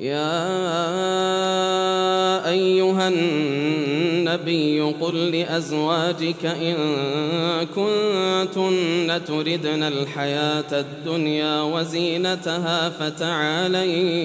يا أيها النبي قل لأزواجك إن كنتن تردن الحياة الدنيا وزينتها فتعالين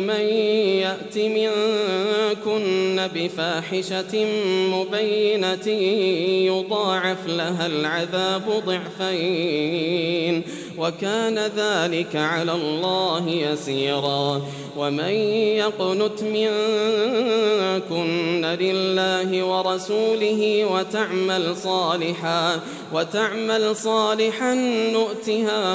من يأت منكن بفاحشة مبينة يضاعف لها العذاب ضعفين وكان ذلك على الله يسيرا ومن يقنت منكن لله ورسوله وتعمل صالحا وتعمل صالحا نؤتها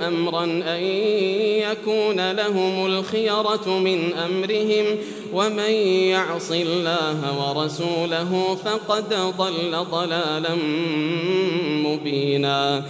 أمرا أن يكون لهم الخيرة من أمرهم ومن يعص الله ورسوله فقد ضل ضلالا مبينا